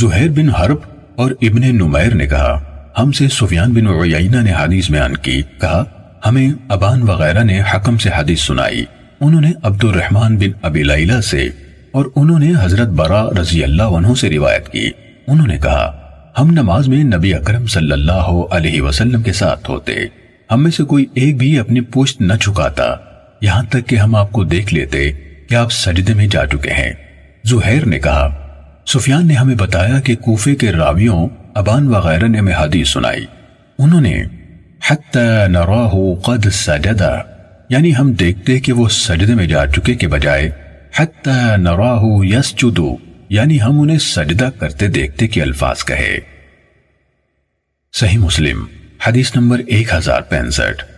زہیر بن حرب اور ابن نمیر نے کہا، ہم سے سفیان بن عیینہ نے حدیث بیان کی، کہا، ہمیں ابان وغیرہ نے حکم سے حدیث سنائی۔ انہوں نے عبد الرحمن بن ابی لیلہ سے اور انہوں نے حضرت برا رضی اللہ عنہ سے روایت کی۔ انہوں نے کہا، ہم نماز میں نبی اکرم صلی اللہ علیہ وسلم کے ساتھ ہوتے، ہم میں سے کوئی ایک بھی اپنی پوشت نہ چھکاتا یہاں تک کہ ہم آپ کو دیکھ لیتے کہ آپ سجدے میں جا چکے ہیں۔ زہیر نے کہا سفیان نے ہمیں بتایا کہ کوفے کے راویوں، ابان وغیرہ نے ہمیں حدیث سنائی۔ انہوں نے، حتی نراہ قد سجدہ یعنی ہم دیکھتے کہ وہ سجدے میں جا چکے کے بجائے، حتی نراہ یسجدو یعنی ہم انہیں سجدہ کرتے دیکھتے کہ الفاظ کہے۔ صحیح مسلم، حدیث نمبر ایک ہزار پینسٹھ۔